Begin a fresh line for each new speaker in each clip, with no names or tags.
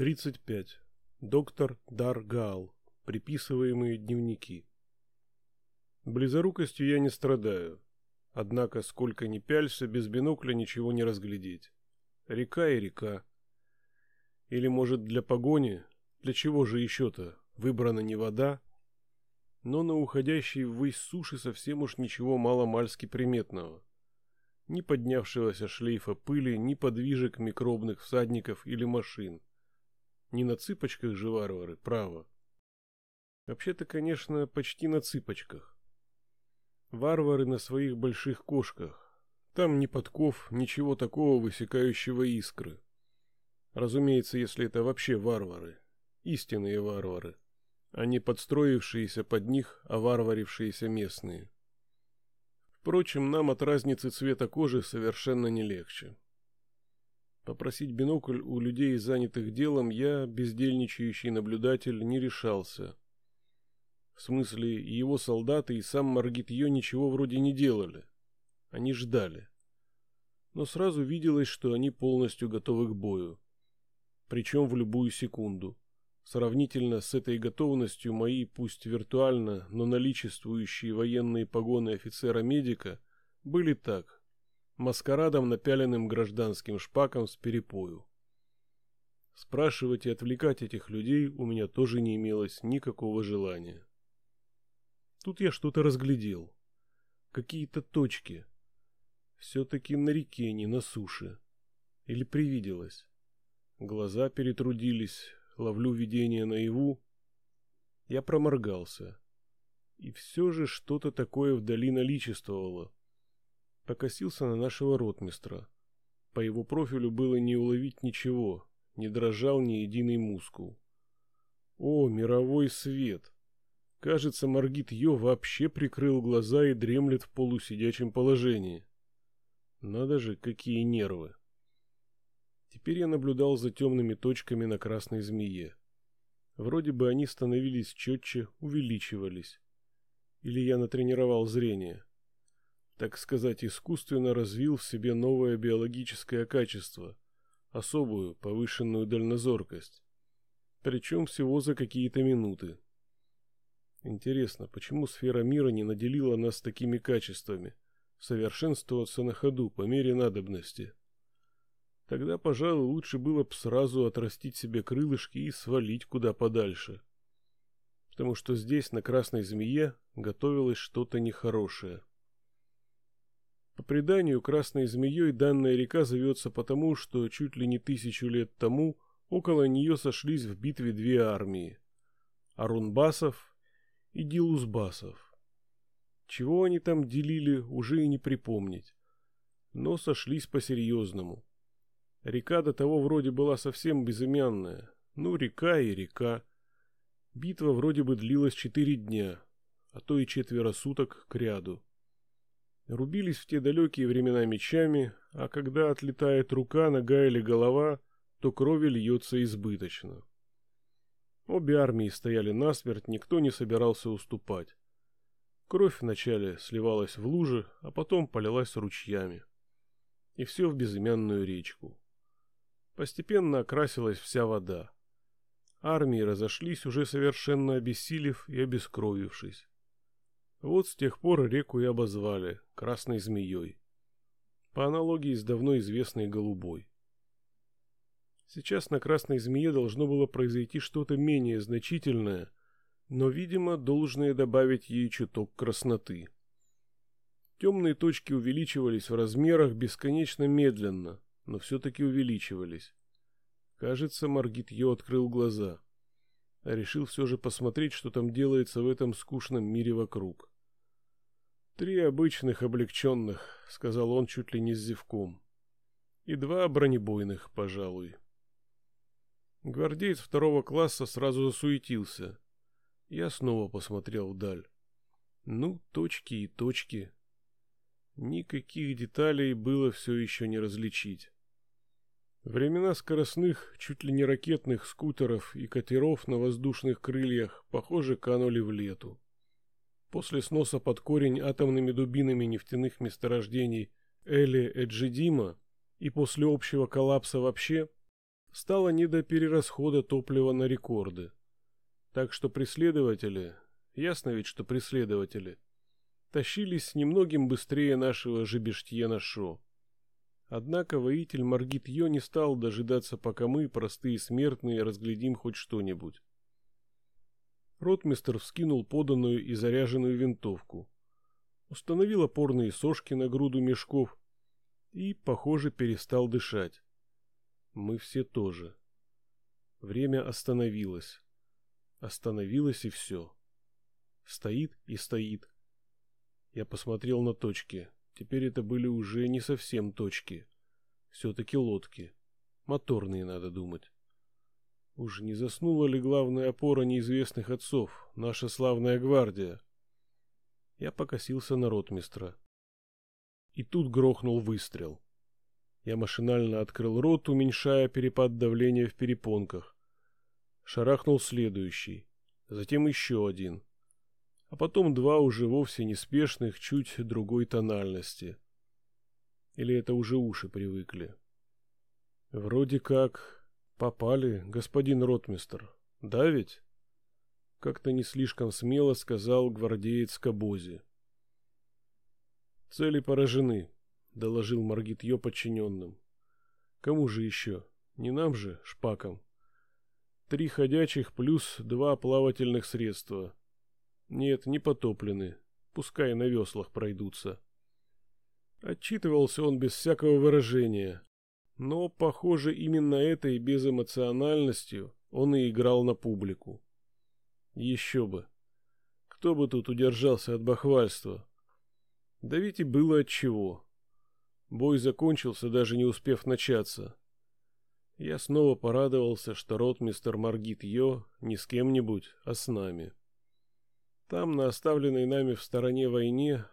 35. Доктор Даргал. Приписываемые дневники. Близорукостью я не страдаю. Однако, сколько ни пялься, без бинокля ничего не разглядеть. Река и река. Или, может, для погони? Для чего же еще-то? Выбрана не вода? Но на уходящей ввысь суши совсем уж ничего мало-мальски приметного. Ни поднявшегося шлейфа пыли, ни подвижек микробных всадников или машин. Не на цыпочках же варвары, право. Вообще-то, конечно, почти на цыпочках. Варвары на своих больших кошках. Там ни подков, ничего такого высекающего искры. Разумеется, если это вообще варвары. Истинные варвары. А не подстроившиеся под них, а варварившиеся местные. Впрочем, нам от разницы цвета кожи совершенно не легче. Попросить бинокль у людей, занятых делом, я, бездельничающий наблюдатель, не решался. В смысле, его солдаты и сам Маргитьё ничего вроде не делали. Они ждали. Но сразу виделось, что они полностью готовы к бою. Причем в любую секунду. Сравнительно с этой готовностью мои, пусть виртуально, но наличествующие военные погоны офицера-медика были так, маскарадом, напяленным гражданским шпаком с перепою. Спрашивать и отвлекать этих людей у меня тоже не имелось никакого желания. Тут я что-то разглядел. Какие-то точки. Все-таки на реке, не на суше. Или привиделось. Глаза перетрудились, ловлю видение наяву. Я проморгался. И все же что-то такое вдали наличествовало, покосился на нашего ротмистра. По его профилю было не уловить ничего, не дрожал ни единый мускул. О, мировой свет! Кажется, Маргит Йо вообще прикрыл глаза и дремлет в полусидячем положении. Надо же, какие нервы! Теперь я наблюдал за темными точками на красной змее. Вроде бы они становились четче, увеличивались. Или я натренировал зрение так сказать, искусственно развил в себе новое биологическое качество, особую повышенную дальнозоркость. Причем всего за какие-то минуты. Интересно, почему сфера мира не наделила нас такими качествами? Совершенствоваться на ходу по мере надобности. Тогда, пожалуй, лучше было бы сразу отрастить себе крылышки и свалить куда подальше. Потому что здесь, на Красной Змее, готовилось что-то нехорошее. По преданию, Красной Змеей данная река зовется потому, что чуть ли не тысячу лет тому около нее сошлись в битве две армии – Арунбасов и Дилузбасов. Чего они там делили, уже и не припомнить, но сошлись по-серьезному. Река до того вроде была совсем безымянная, ну река и река. Битва вроде бы длилась четыре дня, а то и четверо суток к ряду. Рубились в те далекие времена мечами, а когда отлетает рука, нога или голова, то крови льется избыточно. Обе армии стояли насмерть, никто не собирался уступать. Кровь вначале сливалась в лужи, а потом полилась ручьями. И все в безымянную речку. Постепенно окрасилась вся вода. Армии разошлись, уже совершенно обессилев и обескровившись. Вот с тех пор реку и обозвали Красной Змеей. По аналогии с давно известной Голубой. Сейчас на Красной Змее должно было произойти что-то менее значительное, но, видимо, должное добавить ей чуток красноты. Темные точки увеличивались в размерах бесконечно медленно, но все-таки увеличивались. Кажется, Маргитье открыл глаза. А решил все же посмотреть, что там делается в этом скучном мире вокруг. «Три обычных облегченных», — сказал он чуть ли не с зевком. «И два бронебойных, пожалуй». Гвардеец второго класса сразу засуетился. Я снова посмотрел вдаль. Ну, точки и точки. Никаких деталей было все еще не различить. Времена скоростных, чуть ли не ракетных скутеров и катеров на воздушных крыльях, похоже, канули в лету. После сноса под корень атомными дубинами нефтяных месторождений Эли Эджидима и после общего коллапса вообще, стало не до перерасхода топлива на рекорды. Так что преследователи, ясно ведь, что преследователи, тащились немногим быстрее нашего Жебештьена Шо. Однако воитель Маргит Йо не стал дожидаться, пока мы, простые смертные, разглядим хоть что-нибудь. Ротмистер вскинул поданную и заряженную винтовку, установил опорные сошки на груду мешков и, похоже, перестал дышать. Мы все тоже. Время остановилось. Остановилось и все. Стоит и стоит. Я посмотрел на точки. Теперь это были уже не совсем точки. Все-таки лодки. Моторные, надо думать. Уж не заснула ли главная опора неизвестных отцов, наша славная гвардия? Я покосился на ротмистра. И тут грохнул выстрел. Я машинально открыл рот, уменьшая перепад давления в перепонках. Шарахнул следующий, затем еще один а потом два уже вовсе неспешных, чуть другой тональности. Или это уже уши привыкли? Вроде как попали, господин ротмистр. Да ведь? Как-то не слишком смело сказал гвардеец Кабози. Цели поражены, доложил Маргит ее подчиненным. Кому же еще? Не нам же, шпакам. Три ходячих плюс два плавательных средства — нет, не потоплены. Пускай на веслах пройдутся. Отчитывался он без всякого выражения. Но, похоже, именно этой безэмоциональностью он и играл на публику. Еще бы. Кто бы тут удержался от бахвальства? Да ведь и было отчего. Бой закончился, даже не успев начаться. Я снова порадовался, что ротмистер Маргит Йо не с кем-нибудь, а с нами. Там, на оставленной нами в стороне войне,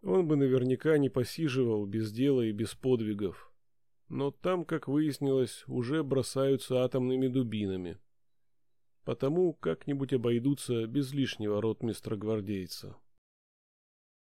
он бы наверняка не посиживал без дела и без подвигов. Но там, как выяснилось, уже бросаются атомными дубинами. Потому как-нибудь обойдутся без лишнего ротмистра-гвардейца.